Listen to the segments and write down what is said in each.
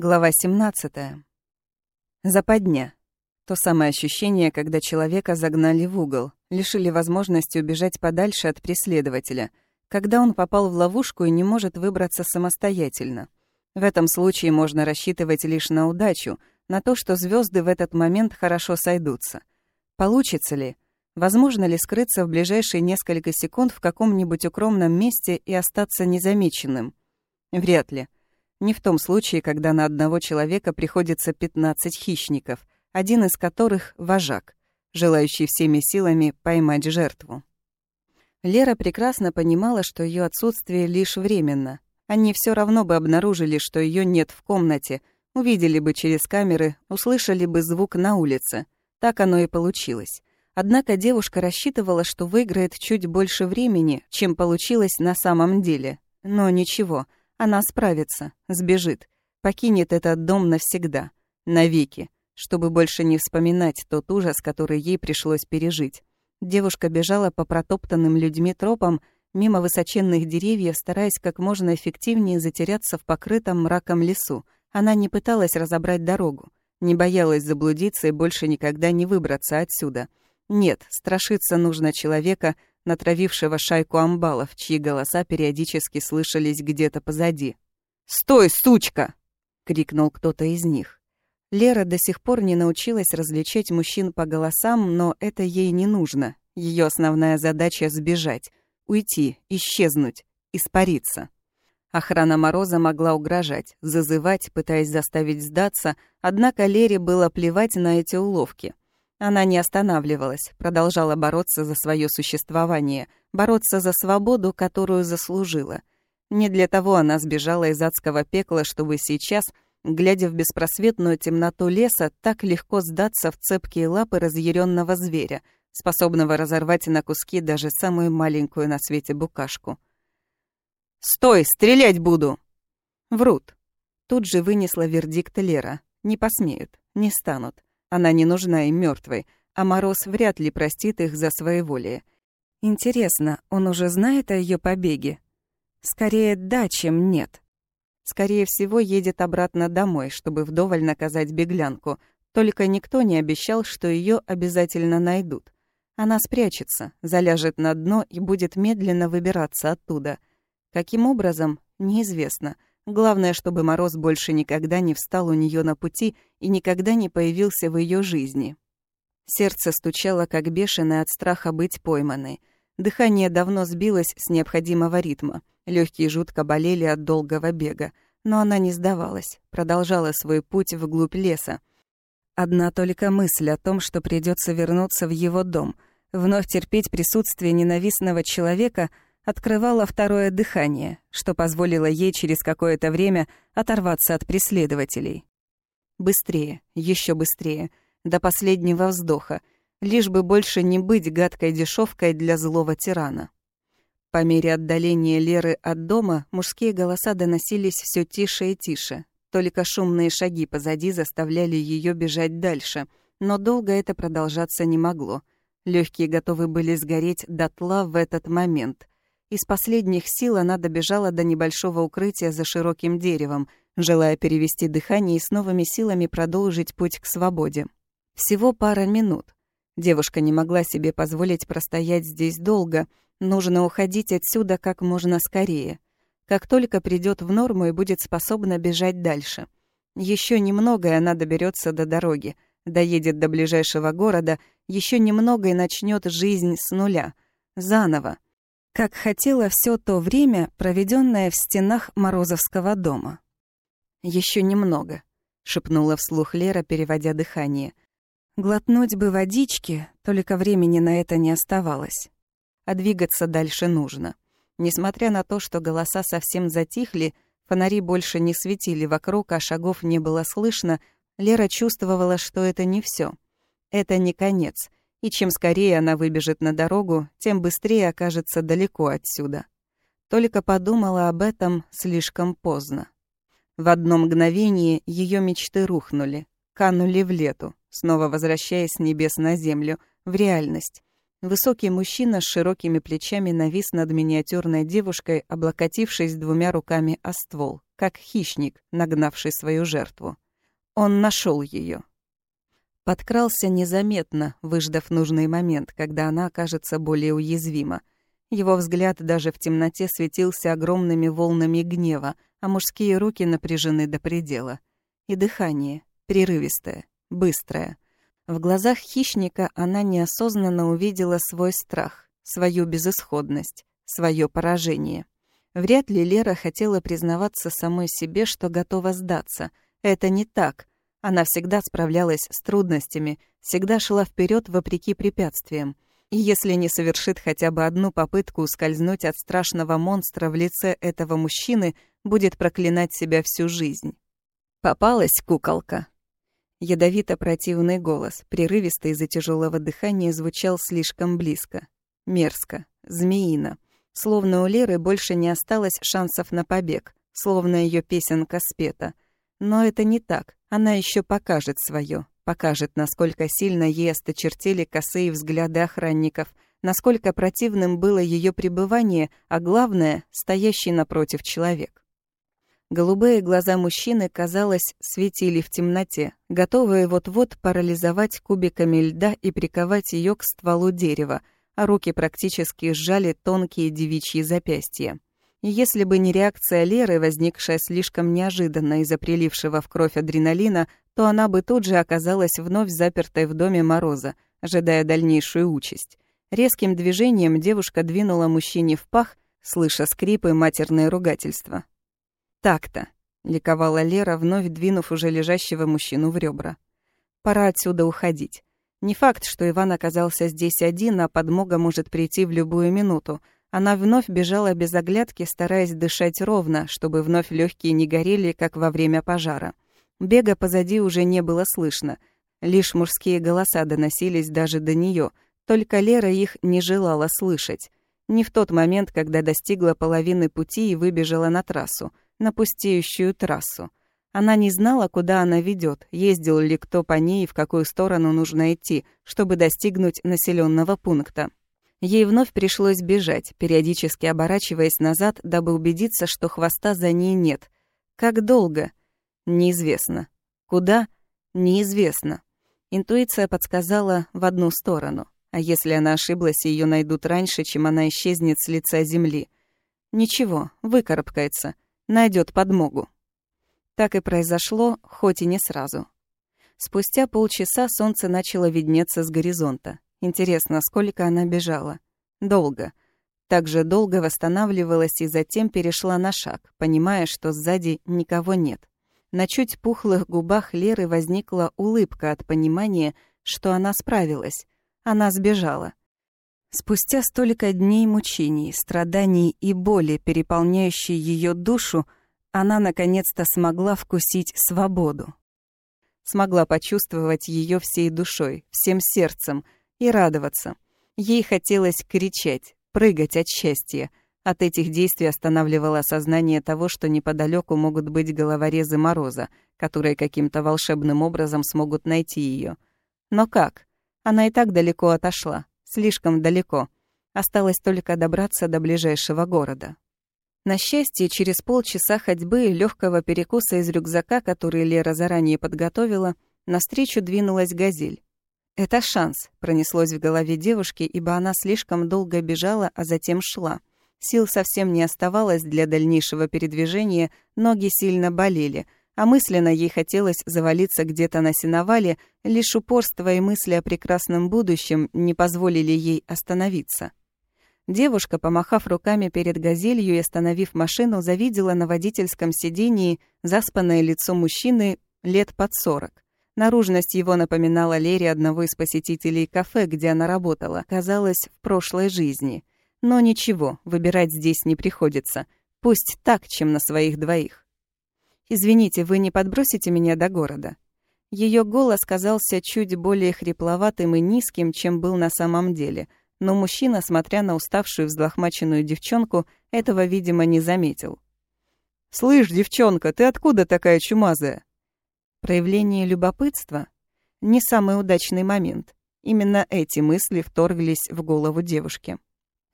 Глава 17. Западня. То самое ощущение, когда человека загнали в угол, лишили возможности убежать подальше от преследователя, когда он попал в ловушку и не может выбраться самостоятельно. В этом случае можно рассчитывать лишь на удачу, на то, что звезды в этот момент хорошо сойдутся. Получится ли? Возможно ли скрыться в ближайшие несколько секунд в каком-нибудь укромном месте и остаться незамеченным? Вряд ли. Не в том случае, когда на одного человека приходится 15 хищников, один из которых — вожак, желающий всеми силами поймать жертву. Лера прекрасно понимала, что ее отсутствие лишь временно. Они все равно бы обнаружили, что ее нет в комнате, увидели бы через камеры, услышали бы звук на улице. Так оно и получилось. Однако девушка рассчитывала, что выиграет чуть больше времени, чем получилось на самом деле. Но ничего — она справится, сбежит, покинет этот дом навсегда, навеки, чтобы больше не вспоминать тот ужас, который ей пришлось пережить. Девушка бежала по протоптанным людьми тропам, мимо высоченных деревьев, стараясь как можно эффективнее затеряться в покрытом мраком лесу. Она не пыталась разобрать дорогу, не боялась заблудиться и больше никогда не выбраться отсюда. Нет, страшиться нужно человека, натравившего шайку амбалов, чьи голоса периодически слышались где-то позади. «Стой, сучка!» — крикнул кто-то из них. Лера до сих пор не научилась различать мужчин по голосам, но это ей не нужно. Ее основная задача — сбежать, уйти, исчезнуть, испариться. Охрана Мороза могла угрожать, зазывать, пытаясь заставить сдаться, однако Лере было плевать на эти уловки. Она не останавливалась, продолжала бороться за свое существование, бороться за свободу, которую заслужила. Не для того она сбежала из адского пекла, чтобы сейчас, глядя в беспросветную темноту леса, так легко сдаться в цепкие лапы разъяренного зверя, способного разорвать на куски даже самую маленькую на свете букашку. «Стой, стрелять буду!» Врут. Тут же вынесла вердикт Лера. Не посмеют, не станут. Она не нужна им мертвой, а Мороз вряд ли простит их за своеволие. Интересно, он уже знает о ее побеге? Скорее да, чем нет. Скорее всего, едет обратно домой, чтобы вдоволь наказать беглянку. Только никто не обещал, что ее обязательно найдут. Она спрячется, заляжет на дно и будет медленно выбираться оттуда. Каким образом, неизвестно — Главное, чтобы Мороз больше никогда не встал у нее на пути и никогда не появился в ее жизни. Сердце стучало, как бешеное от страха быть пойманной. Дыхание давно сбилось с необходимого ритма. Легкие жутко болели от долгого бега. Но она не сдавалась, продолжала свой путь вглубь леса. Одна только мысль о том, что придется вернуться в его дом, вновь терпеть присутствие ненавистного человека — открывала второе дыхание, что позволило ей через какое-то время оторваться от преследователей. Быстрее, еще быстрее, до последнего вздоха, лишь бы больше не быть гадкой дешевкой для злого тирана. По мере отдаления Леры от дома мужские голоса доносились все тише и тише. Только шумные шаги позади заставляли ее бежать дальше, но долго это продолжаться не могло. Легкие готовы были сгореть дотла в этот момент. Из последних сил она добежала до небольшого укрытия за широким деревом, желая перевести дыхание и с новыми силами продолжить путь к свободе. Всего пара минут. Девушка не могла себе позволить простоять здесь долго. Нужно уходить отсюда как можно скорее. Как только придет в норму и будет способна бежать дальше. Еще немного, и она доберется до дороги, доедет до ближайшего города, еще немного и начнет жизнь с нуля. Заново как хотела все то время, проведенное в стенах Морозовского дома. Еще немного», — шепнула вслух Лера, переводя дыхание. «Глотнуть бы водички, только времени на это не оставалось. А двигаться дальше нужно. Несмотря на то, что голоса совсем затихли, фонари больше не светили вокруг, а шагов не было слышно, Лера чувствовала, что это не все. Это не конец — и чем скорее она выбежит на дорогу, тем быстрее окажется далеко отсюда. Только подумала об этом слишком поздно. В одно мгновение ее мечты рухнули, канули в лету, снова возвращаясь с небес на землю, в реальность. Высокий мужчина с широкими плечами навис над миниатюрной девушкой, облокотившись двумя руками о ствол. как хищник, нагнавший свою жертву. Он нашел ее. Подкрался незаметно, выждав нужный момент, когда она окажется более уязвима. Его взгляд даже в темноте светился огромными волнами гнева, а мужские руки напряжены до предела. И дыхание, прерывистое, быстрое. В глазах хищника она неосознанно увидела свой страх, свою безысходность, свое поражение. Вряд ли Лера хотела признаваться самой себе, что готова сдаться. Это не так. Она всегда справлялась с трудностями, всегда шла вперед вопреки препятствиям. И если не совершит хотя бы одну попытку ускользнуть от страшного монстра в лице этого мужчины, будет проклинать себя всю жизнь. Попалась куколка. Ядовито-противный голос, прерывистый из-за тяжелого дыхания, звучал слишком близко. Мерзко, змеино. Словно у Леры больше не осталось шансов на побег, словно ее песенка спета. Но это не так. Она еще покажет свое, покажет, насколько сильно ей осточертели косые взгляды охранников, насколько противным было ее пребывание, а главное — стоящий напротив человек. Голубые глаза мужчины, казалось, светили в темноте, готовые вот-вот парализовать кубиками льда и приковать ее к стволу дерева — а руки практически сжали тонкие девичьи запястья. Если бы не реакция Леры, возникшая слишком неожиданно из-за прилившего в кровь адреналина, то она бы тут же оказалась вновь запертой в доме Мороза, ожидая дальнейшую участь. Резким движением девушка двинула мужчине в пах, слыша скрипы и матерное ругательство. «Так-то», — ликовала Лера, вновь двинув уже лежащего мужчину в ребра. «Пора отсюда уходить. Не факт, что Иван оказался здесь один, а подмога может прийти в любую минуту. Она вновь бежала без оглядки, стараясь дышать ровно, чтобы вновь легкие не горели, как во время пожара. Бега позади уже не было слышно. Лишь мужские голоса доносились даже до нее, только Лера их не желала слышать. Не в тот момент, когда достигла половины пути и выбежала на трассу, на пустеющую трассу. Она не знала, куда она ведет, ездил ли кто по ней и в какую сторону нужно идти, чтобы достигнуть населенного пункта. Ей вновь пришлось бежать, периодически оборачиваясь назад, дабы убедиться, что хвоста за ней нет. Как долго? Неизвестно. Куда? Неизвестно. Интуиция подсказала в одну сторону. А если она ошиблась, ее найдут раньше, чем она исчезнет с лица земли? Ничего, выкарабкается, найдет подмогу. Так и произошло, хоть и не сразу. Спустя полчаса солнце начало виднеться с горизонта. Интересно, сколько она бежала? Долго. Так же долго восстанавливалась и затем перешла на шаг, понимая, что сзади никого нет. На чуть пухлых губах Леры возникла улыбка от понимания, что она справилась. Она сбежала. Спустя столько дней мучений, страданий и боли, переполняющей ее душу, она наконец-то смогла вкусить свободу. Смогла почувствовать ее всей душой, всем сердцем и радоваться. Ей хотелось кричать, прыгать от счастья. От этих действий останавливало сознание того, что неподалеку могут быть головорезы Мороза, которые каким-то волшебным образом смогут найти ее. Но как? Она и так далеко отошла, слишком далеко. Осталось только добраться до ближайшего города. На счастье, через полчаса ходьбы и легкого перекуса из рюкзака, который Лера заранее подготовила, навстречу двинулась газель. «Это шанс», — пронеслось в голове девушки, ибо она слишком долго бежала, а затем шла. Сил совсем не оставалось для дальнейшего передвижения, ноги сильно болели, а мысленно ей хотелось завалиться где-то на сеновале, лишь упорство и мысли о прекрасном будущем не позволили ей остановиться. Девушка, помахав руками перед газелью и остановив машину, завидела на водительском сидении заспанное лицо мужчины лет под сорок. Наружность его напоминала Лере одного из посетителей кафе, где она работала, казалось, в прошлой жизни. Но ничего, выбирать здесь не приходится. Пусть так, чем на своих двоих. «Извините, вы не подбросите меня до города?» Ее голос казался чуть более хрипловатым и низким, чем был на самом деле — но мужчина, смотря на уставшую взлохмаченную девчонку, этого, видимо, не заметил. «Слышь, девчонка, ты откуда такая чумазая?» Проявление любопытства — не самый удачный момент. Именно эти мысли вторглись в голову девушки.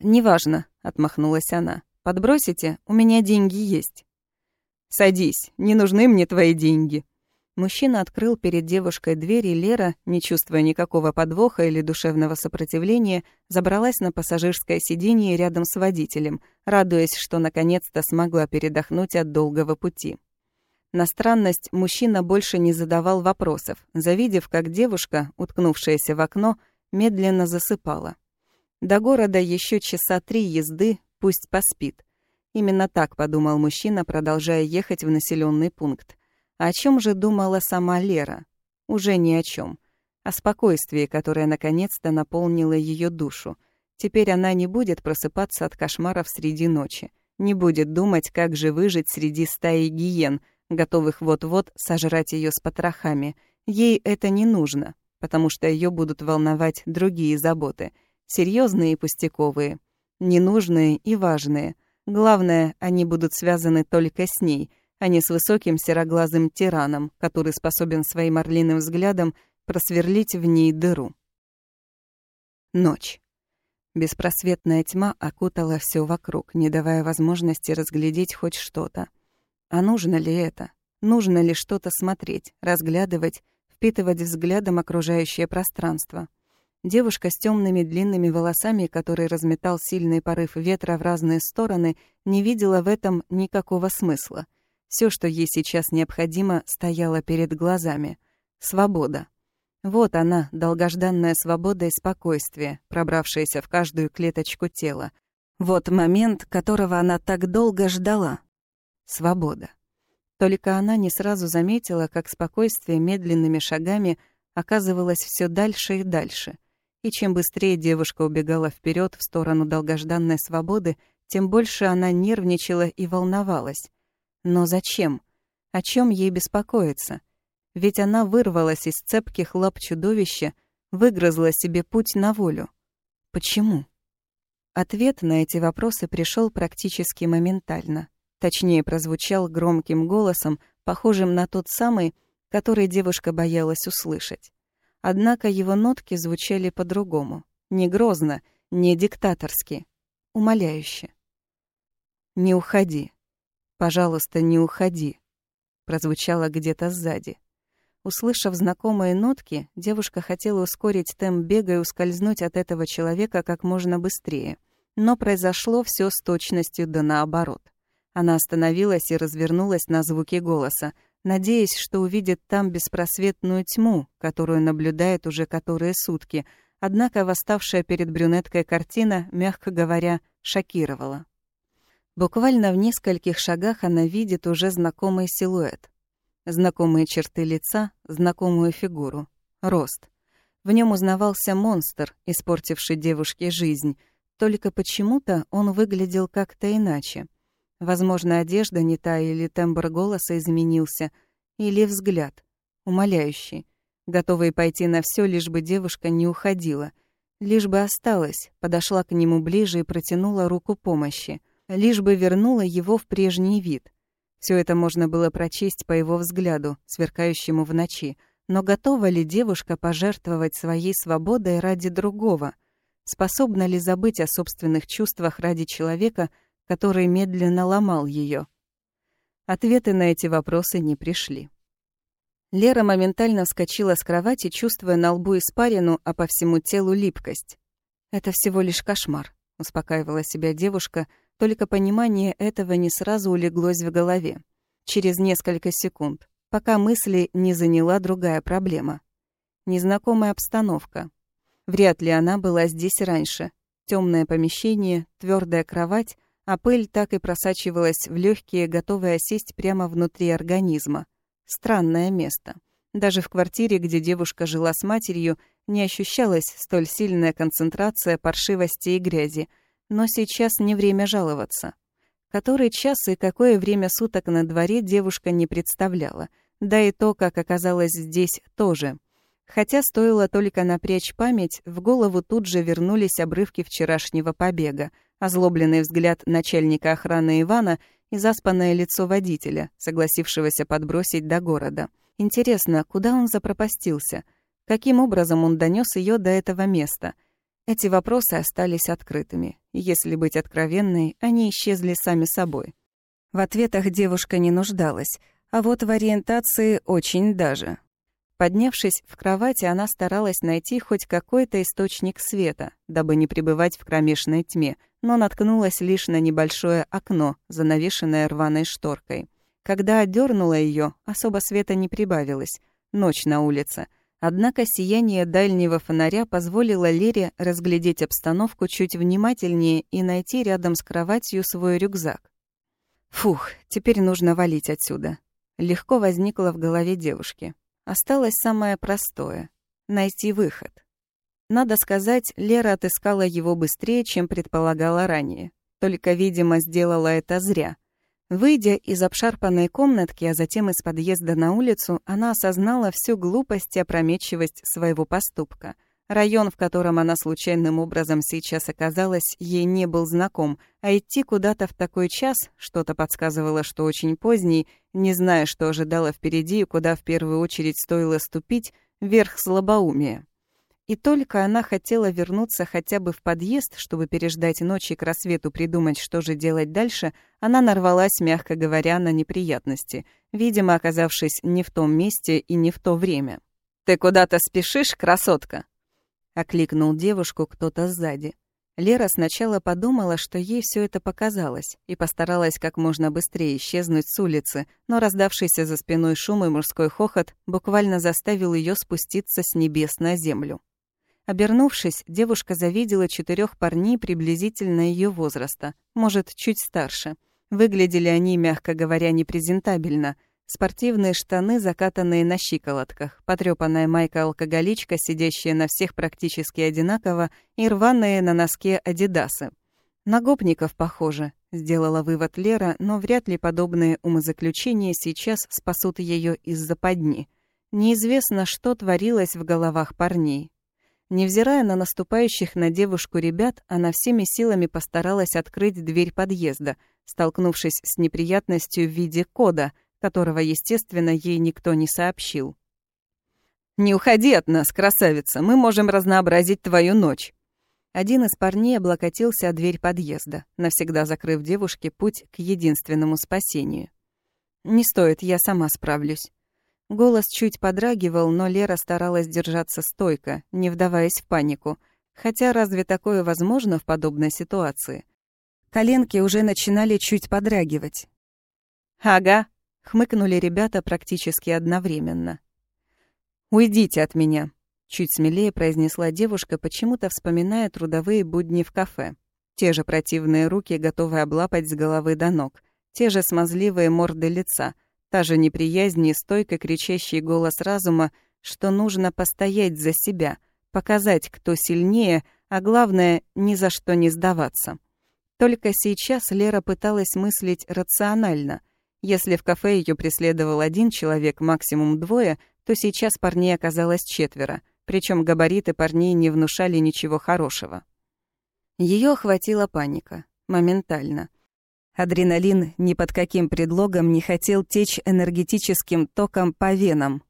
«Неважно», — отмахнулась она. «Подбросите? У меня деньги есть». Садись, не нужны мне твои деньги». Мужчина открыл перед девушкой дверь, и Лера, не чувствуя никакого подвоха или душевного сопротивления, забралась на пассажирское сиденье рядом с водителем, радуясь, что наконец-то смогла передохнуть от долгого пути. На странность мужчина больше не задавал вопросов, завидев, как девушка, уткнувшаяся в окно, медленно засыпала. До города еще часа три езды, пусть поспит. Именно так подумал мужчина, продолжая ехать в населенный пункт. О чем же думала сама Лера? Уже ни о чем. О спокойствии, которое наконец-то наполнило ее душу. Теперь она не будет просыпаться от кошмаров среди ночи. Не будет думать, как же выжить среди стаи гиен, готовых вот-вот сожрать ее с потрохами. Ей это не нужно, потому что ее будут волновать другие заботы. Серьезные и пустяковые. Ненужные и важные. Главное, они будут связаны только с ней — а не с высоким сероглазым тираном, который способен своим орлиным взглядом просверлить в ней дыру. Ночь. Беспросветная тьма окутала все вокруг, не давая возможности разглядеть хоть что-то. А нужно ли это? Нужно ли что-то смотреть, разглядывать, впитывать взглядом окружающее пространство? Девушка с темными длинными волосами, который разметал сильный порыв ветра в разные стороны, не видела в этом никакого смысла. Все, что ей сейчас необходимо, стояло перед глазами. Свобода. Вот она, долгожданная свобода и спокойствие, пробравшаяся в каждую клеточку тела. Вот момент, которого она так долго ждала. Свобода. Только она не сразу заметила, как спокойствие медленными шагами оказывалось все дальше и дальше. И чем быстрее девушка убегала вперед в сторону долгожданной свободы, тем больше она нервничала и волновалась. Но зачем? О чем ей беспокоиться? Ведь она вырвалась из цепких лап чудовища, выгрызла себе путь на волю. Почему? Ответ на эти вопросы пришел практически моментально. Точнее, прозвучал громким голосом, похожим на тот самый, который девушка боялась услышать. Однако его нотки звучали по-другому. Не грозно, не диктаторски, умоляюще. «Не уходи», «Пожалуйста, не уходи», — прозвучало где-то сзади. Услышав знакомые нотки, девушка хотела ускорить темп бега и ускользнуть от этого человека как можно быстрее. Но произошло все с точностью да наоборот. Она остановилась и развернулась на звуки голоса, надеясь, что увидит там беспросветную тьму, которую наблюдает уже которые сутки, однако восставшая перед брюнеткой картина, мягко говоря, шокировала. Буквально в нескольких шагах она видит уже знакомый силуэт. Знакомые черты лица, знакомую фигуру. Рост. В нем узнавался монстр, испортивший девушке жизнь. Только почему-то он выглядел как-то иначе. Возможно, одежда не та, или тембр голоса изменился, или взгляд. Умоляющий. Готовый пойти на все, лишь бы девушка не уходила. Лишь бы осталась, подошла к нему ближе и протянула руку помощи — лишь бы вернула его в прежний вид. Все это можно было прочесть по его взгляду, сверкающему в ночи. Но готова ли девушка пожертвовать своей свободой ради другого? Способна ли забыть о собственных чувствах ради человека, который медленно ломал ее? Ответы на эти вопросы не пришли. Лера моментально вскочила с кровати, чувствуя на лбу испарину, а по всему телу липкость. «Это всего лишь кошмар», — успокаивала себя девушка, — только понимание этого не сразу улеглось в голове. Через несколько секунд, пока мысли не заняла другая проблема. Незнакомая обстановка. Вряд ли она была здесь раньше. Темное помещение, твердая кровать, а пыль так и просачивалась в легкие, готовые осесть прямо внутри организма. Странное место. Даже в квартире, где девушка жила с матерью, не ощущалась столь сильная концентрация паршивости и грязи — но сейчас не время жаловаться. Который час и какое время суток на дворе девушка не представляла. Да и то, как оказалось здесь, тоже. Хотя стоило только напрячь память, в голову тут же вернулись обрывки вчерашнего побега, озлобленный взгляд начальника охраны Ивана и заспанное лицо водителя, согласившегося подбросить до города. Интересно, куда он запропастился? Каким образом он донес ее до этого места? Эти вопросы остались открытыми. Если быть откровенной, они исчезли сами собой. В ответах девушка не нуждалась, а вот в ориентации очень даже. Поднявшись в кровати, она старалась найти хоть какой-то источник света, дабы не пребывать в кромешной тьме, но наткнулась лишь на небольшое окно, занавешенное рваной шторкой. Когда отдернула ее, особо света не прибавилось. Ночь на улице. Однако сияние дальнего фонаря позволило Лере разглядеть обстановку чуть внимательнее и найти рядом с кроватью свой рюкзак. Фух, теперь нужно валить отсюда. Легко возникло в голове девушки. Осталось самое простое — найти выход. Надо сказать, Лера отыскала его быстрее, чем предполагала ранее. Только, видимо, сделала это зря. Выйдя из обшарпанной комнатки, а затем из подъезда на улицу, она осознала всю глупость и опрометчивость своего поступка. Район, в котором она случайным образом сейчас оказалась, ей не был знаком, а идти куда-то в такой час, что-то подсказывало, что очень поздний, не зная, что ожидала впереди и куда в первую очередь стоило ступить, верх слабоумия. И только она хотела вернуться хотя бы в подъезд, чтобы переждать ночь и к рассвету придумать, что же делать дальше, она нарвалась, мягко говоря, на неприятности, видимо, оказавшись не в том месте и не в то время. «Ты куда-то спешишь, красотка?» — окликнул девушку кто-то сзади. Лера сначала подумала, что ей все это показалось, и постаралась как можно быстрее исчезнуть с улицы, но раздавшийся за спиной шум и мужской хохот буквально заставил ее спуститься с небес на землю. Обернувшись, девушка завидела четырех парней приблизительно ее возраста, может, чуть старше. Выглядели они, мягко говоря, непрезентабельно — Спортивные штаны, закатанные на щиколотках, потрёпанная майка-алкоголичка, сидящая на всех практически одинаково, и рваные на носке адидасы. На гопников похоже, сделала вывод Лера, но вряд ли подобные умозаключения сейчас спасут ее из-за подни. Неизвестно, что творилось в головах парней. Невзирая на наступающих на девушку ребят, она всеми силами постаралась открыть дверь подъезда, столкнувшись с неприятностью в виде кода — которого, естественно, ей никто не сообщил. «Не уходи от нас, красавица, мы можем разнообразить твою ночь». Один из парней облокотился о дверь подъезда, навсегда закрыв девушке путь к единственному спасению. «Не стоит, я сама справлюсь». Голос чуть подрагивал, но Лера старалась держаться стойко, не вдаваясь в панику. Хотя разве такое возможно в подобной ситуации? Коленки уже начинали чуть подрагивать. «Ага, Хмыкнули ребята практически одновременно. «Уйдите от меня», — чуть смелее произнесла девушка, почему-то вспоминая трудовые будни в кафе. Те же противные руки, готовые облапать с головы до ног, те же смазливые морды лица, та же неприязнь и стойко кричащий голос разума, что нужно постоять за себя, показать, кто сильнее, а главное, ни за что не сдаваться. Только сейчас Лера пыталась мыслить рационально — если в кафе ее преследовал один человек, максимум двое, то сейчас парней оказалось четверо, причем габариты парней не внушали ничего хорошего. Ее охватила паника. Моментально. Адреналин ни под каким предлогом не хотел течь энергетическим током по венам.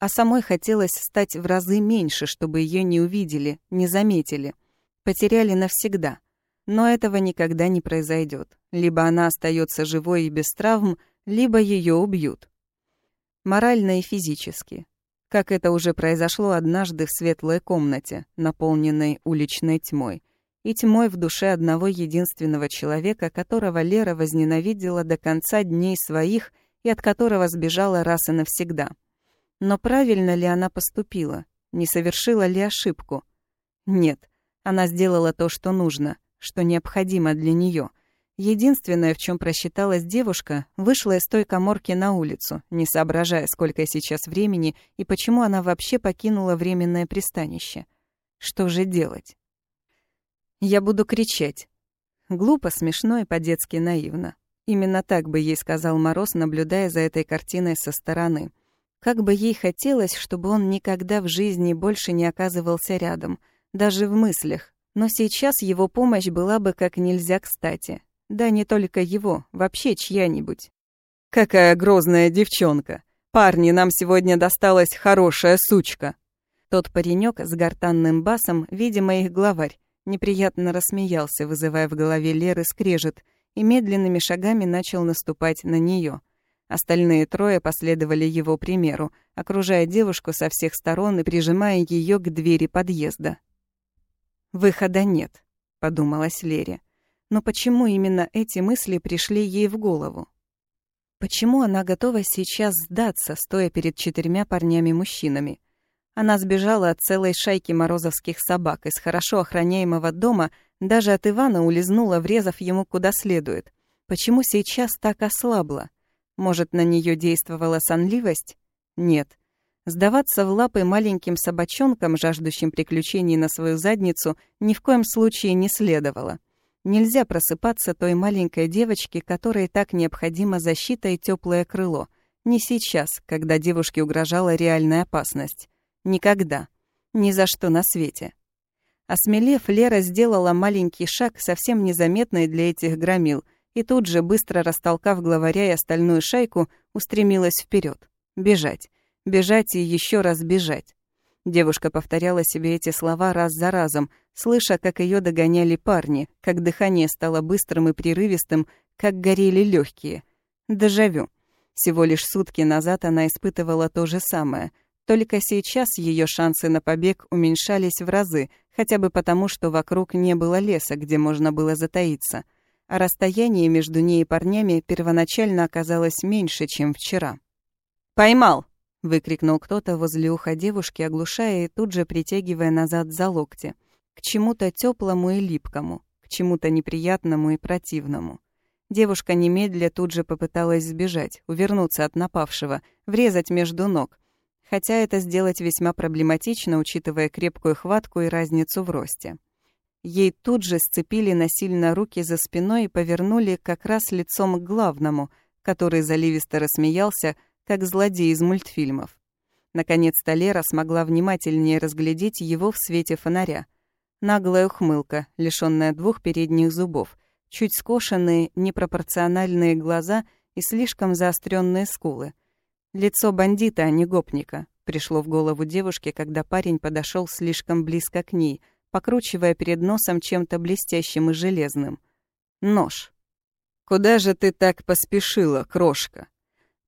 А самой хотелось стать в разы меньше, чтобы ее не увидели, не заметили. Потеряли навсегда — но этого никогда не произойдет. Либо она остается живой и без травм, либо ее убьют. Морально и физически. Как это уже произошло однажды в светлой комнате, наполненной уличной тьмой. И тьмой в душе одного единственного человека, которого Лера возненавидела до конца дней своих и от которого сбежала раз и навсегда. Но правильно ли она поступила? Не совершила ли ошибку? Нет, она сделала то, что нужно — что необходимо для нее. Единственное, в чем просчиталась девушка, вышла из той коморки на улицу, не соображая, сколько сейчас времени и почему она вообще покинула временное пристанище. Что же делать? Я буду кричать. Глупо, смешно и по-детски наивно. Именно так бы ей сказал Мороз, наблюдая за этой картиной со стороны. Как бы ей хотелось, чтобы он никогда в жизни больше не оказывался рядом, даже в мыслях, но сейчас его помощь была бы как нельзя кстати. Да не только его, вообще чья-нибудь. «Какая грозная девчонка! Парни, нам сегодня досталась хорошая сучка!» Тот паренек с гортанным басом, видимо, их главарь, неприятно рассмеялся, вызывая в голове Леры скрежет, и медленными шагами начал наступать на нее. Остальные трое последовали его примеру, окружая девушку со всех сторон и прижимая ее к двери подъезда. «Выхода нет», — подумалась Лере. Но почему именно эти мысли пришли ей в голову? Почему она готова сейчас сдаться, стоя перед четырьмя парнями-мужчинами? Она сбежала от целой шайки морозовских собак из хорошо охраняемого дома, даже от Ивана улизнула, врезав ему куда следует. Почему сейчас так ослабла? Может, на нее действовала сонливость? Нет. Сдаваться в лапы маленьким собачонкам, жаждущим приключений на свою задницу, ни в коем случае не следовало. Нельзя просыпаться той маленькой девочке, которой так необходима защита и теплое крыло. Не сейчас, когда девушке угрожала реальная опасность. Никогда. Ни за что на свете. Осмелев, Лера сделала маленький шаг, совсем незаметный для этих громил, и тут же, быстро растолкав главаря и остальную шайку, устремилась вперед. Бежать. Бежать и еще раз бежать. Девушка повторяла себе эти слова раз за разом, слыша, как ее догоняли парни, как дыхание стало быстрым и прерывистым, как горели легкие. Дежавю. Всего лишь сутки назад она испытывала то же самое. Только сейчас ее шансы на побег уменьшались в разы, хотя бы потому, что вокруг не было леса, где можно было затаиться. А расстояние между ней и парнями первоначально оказалось меньше, чем вчера. «Поймал!» — выкрикнул кто-то возле уха девушки, оглушая и тут же притягивая назад за локти. К чему-то теплому и липкому, к чему-то неприятному и противному. Девушка немедля тут же попыталась сбежать, увернуться от напавшего, врезать между ног. Хотя это сделать весьма проблематично, учитывая крепкую хватку и разницу в росте. Ей тут же сцепили насильно руки за спиной и повернули как раз лицом к главному, который заливисто рассмеялся, как злодей из мультфильмов. Наконец-то Лера смогла внимательнее разглядеть его в свете фонаря. Наглая ухмылка, лишённая двух передних зубов, чуть скошенные, непропорциональные глаза и слишком заостренные скулы. Лицо бандита, а не гопника, пришло в голову девушке, когда парень подошел слишком близко к ней, покручивая перед носом чем-то блестящим и железным. Нож. «Куда же ты так поспешила, крошка?»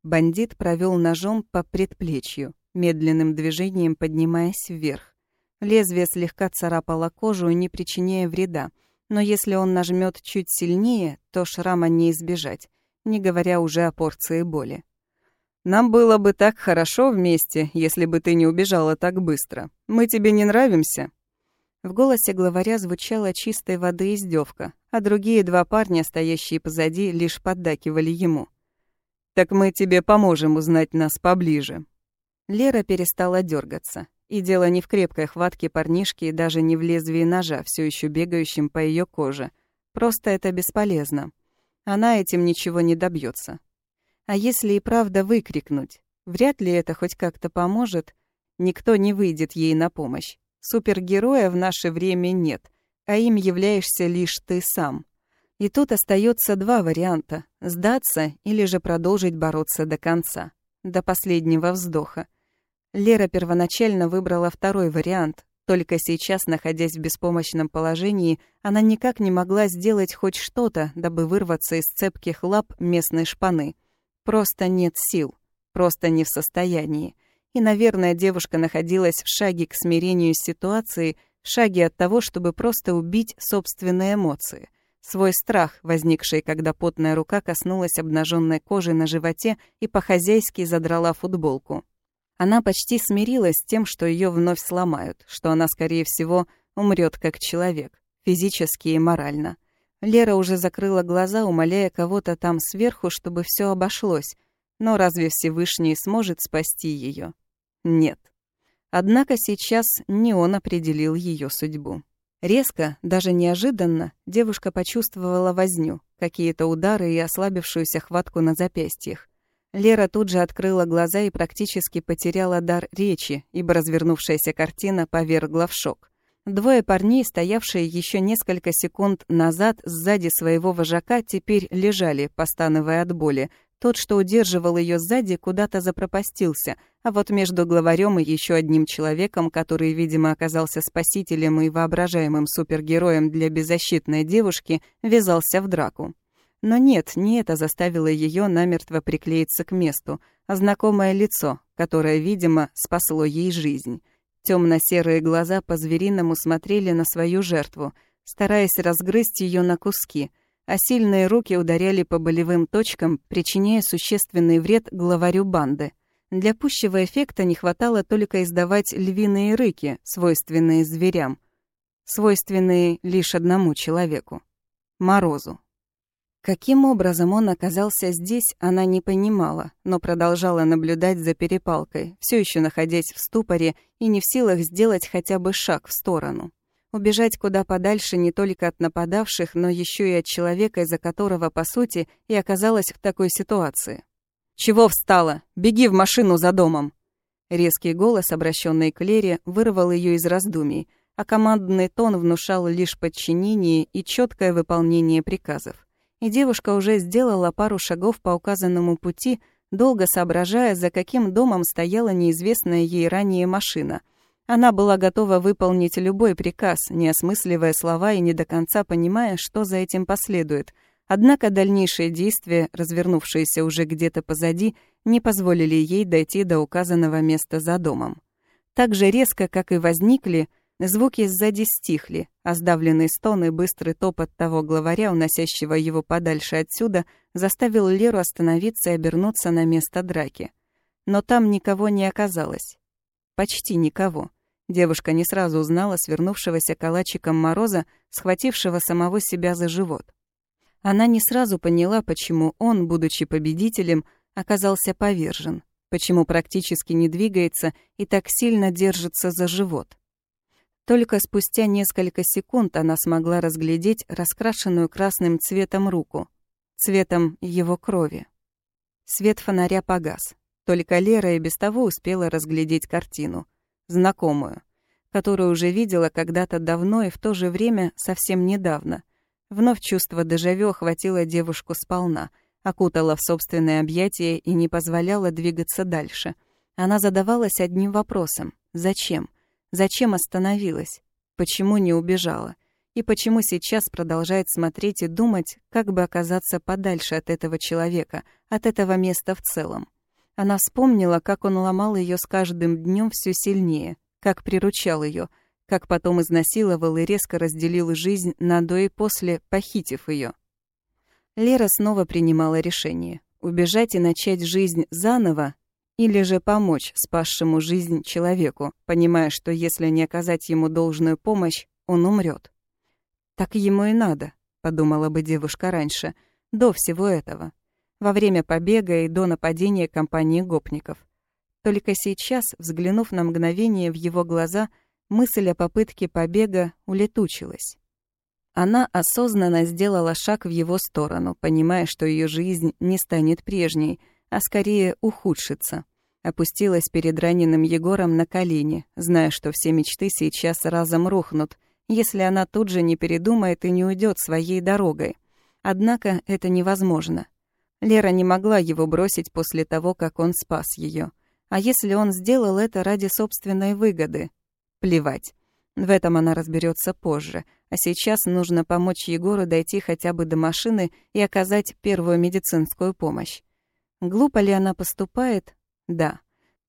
Бандит провел ножом по предплечью, медленным движением поднимаясь вверх. Лезвие слегка царапало кожу, не причиняя вреда, но если он нажмет чуть сильнее, то шрама не избежать, не говоря уже о порции боли. «Нам было бы так хорошо вместе, если бы ты не убежала так быстро. Мы тебе не нравимся?» В голосе главаря звучала чистой воды издевка, а другие два парня, стоящие позади, лишь поддакивали ему — так мы тебе поможем узнать нас поближе». Лера перестала дергаться. И дело не в крепкой хватке парнишки и даже не в лезвии ножа, все еще бегающем по ее коже. Просто это бесполезно. Она этим ничего не добьется. А если и правда выкрикнуть? Вряд ли это хоть как-то поможет. Никто не выйдет ей на помощь. Супергероя в наше время нет, а им являешься лишь ты сам. И тут остается два варианта — сдаться или же продолжить бороться до конца, до последнего вздоха. Лера первоначально выбрала второй вариант, только сейчас, находясь в беспомощном положении, она никак не могла сделать хоть что-то, дабы вырваться из цепких лап местной шпаны. Просто нет сил, просто не в состоянии. И, наверное, девушка находилась в шаге к смирению с ситуацией, в шаге от того, чтобы просто убить собственные эмоции — Свой страх, возникший, когда потная рука коснулась обнаженной кожи на животе и по-хозяйски задрала футболку. Она почти смирилась с тем, что ее вновь сломают, что она, скорее всего, умрет как человек, физически и морально. Лера уже закрыла глаза, умоляя кого-то там сверху, чтобы все обошлось. Но разве Всевышний сможет спасти ее? Нет. Однако сейчас не он определил ее судьбу. Резко, даже неожиданно, девушка почувствовала возню, какие-то удары и ослабившуюся хватку на запястьях. Лера тут же открыла глаза и практически потеряла дар речи, ибо развернувшаяся картина повергла в шок. Двое парней, стоявшие еще несколько секунд назад сзади своего вожака, теперь лежали, постановая от боли, тот, что удерживал ее сзади, куда-то запропастился, а вот между главарем и еще одним человеком, который, видимо, оказался спасителем и воображаемым супергероем для беззащитной девушки, ввязался в драку. Но нет, не это заставило ее намертво приклеиться к месту, а знакомое лицо, которое, видимо, спасло ей жизнь. Темно-серые глаза по-звериному смотрели на свою жертву, стараясь разгрызть ее на куски, а сильные руки ударяли по болевым точкам, причиняя существенный вред главарю банды. Для пущего эффекта не хватало только издавать львиные рыки, свойственные зверям, свойственные лишь одному человеку — Морозу. Каким образом он оказался здесь, она не понимала, но продолжала наблюдать за перепалкой, все еще находясь в ступоре и не в силах сделать хотя бы шаг в сторону. Убежать куда подальше не только от нападавших, но еще и от человека, из-за которого, по сути, и оказалась в такой ситуации. «Чего встала? Беги в машину за домом!» Резкий голос, обращенный к Лере, вырвал ее из раздумий, а командный тон внушал лишь подчинение и четкое выполнение приказов и девушка уже сделала пару шагов по указанному пути, долго соображая, за каким домом стояла неизвестная ей ранее машина. Она была готова выполнить любой приказ, не осмысливая слова и не до конца понимая, что за этим последует. Однако дальнейшие действия, развернувшиеся уже где-то позади, не позволили ей дойти до указанного места за домом. Так же резко, как и возникли, Звуки сзади стихли, а сдавленный стон и быстрый топот того главаря, уносящего его подальше отсюда, заставил Леру остановиться и обернуться на место драки. Но там никого не оказалось. Почти никого. Девушка не сразу узнала свернувшегося калачиком Мороза, схватившего самого себя за живот. Она не сразу поняла, почему он, будучи победителем, оказался повержен, почему практически не двигается и так сильно держится за живот. Только спустя несколько секунд она смогла разглядеть раскрашенную красным цветом руку, цветом его крови. Свет фонаря погас. Только Лера и без того успела разглядеть картину, знакомую, которую уже видела когда-то давно и в то же время совсем недавно. Вновь чувство дежавю охватило девушку сполна, окутало в собственное объятие и не позволяло двигаться дальше. Она задавалась одним вопросом — зачем? — Зачем остановилась? Почему не убежала? И почему сейчас продолжает смотреть и думать, как бы оказаться подальше от этого человека, от этого места в целом? Она вспомнила, как он ломал ее с каждым днем все сильнее, как приручал ее, как потом изнасиловал и резко разделил жизнь на до и после, похитив ее. Лера снова принимала решение. Убежать и начать жизнь заново или же помочь спасшему жизнь человеку, понимая, что если не оказать ему должную помощь, он умрет. «Так ему и надо», — подумала бы девушка раньше, до всего этого, во время побега и до нападения компании гопников. Только сейчас, взглянув на мгновение в его глаза, мысль о попытке побега улетучилась. Она осознанно сделала шаг в его сторону, понимая, что ее жизнь не станет прежней, а скорее ухудшится. Опустилась перед раненым Егором на колени, зная, что все мечты сейчас разом рухнут, если она тут же не передумает и не уйдет своей дорогой. Однако это невозможно. Лера не могла его бросить после того, как он спас ее. А если он сделал это ради собственной выгоды? Плевать. В этом она разберется позже. А сейчас нужно помочь Егору дойти хотя бы до машины и оказать первую медицинскую помощь. Глупо ли она поступает? Да.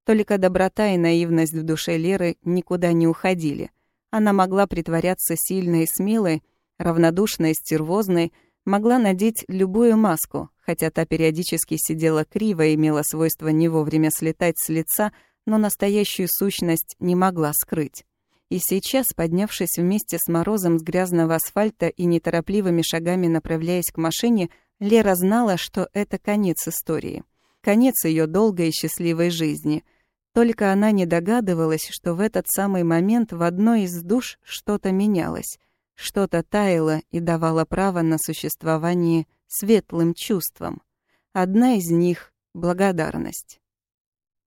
Только доброта и наивность в душе Леры никуда не уходили. Она могла притворяться сильной и смелой, равнодушной и стервозной, могла надеть любую маску, хотя та периодически сидела криво и имела свойство не вовремя слетать с лица, но настоящую сущность не могла скрыть. И сейчас, поднявшись вместе с Морозом с грязного асфальта и неторопливыми шагами направляясь к машине, Лера знала, что это конец истории конец ее долгой и счастливой жизни. Только она не догадывалась, что в этот самый момент в одной из душ что-то менялось, что-то таяло и давало право на существование светлым чувствам. Одна из них — благодарность.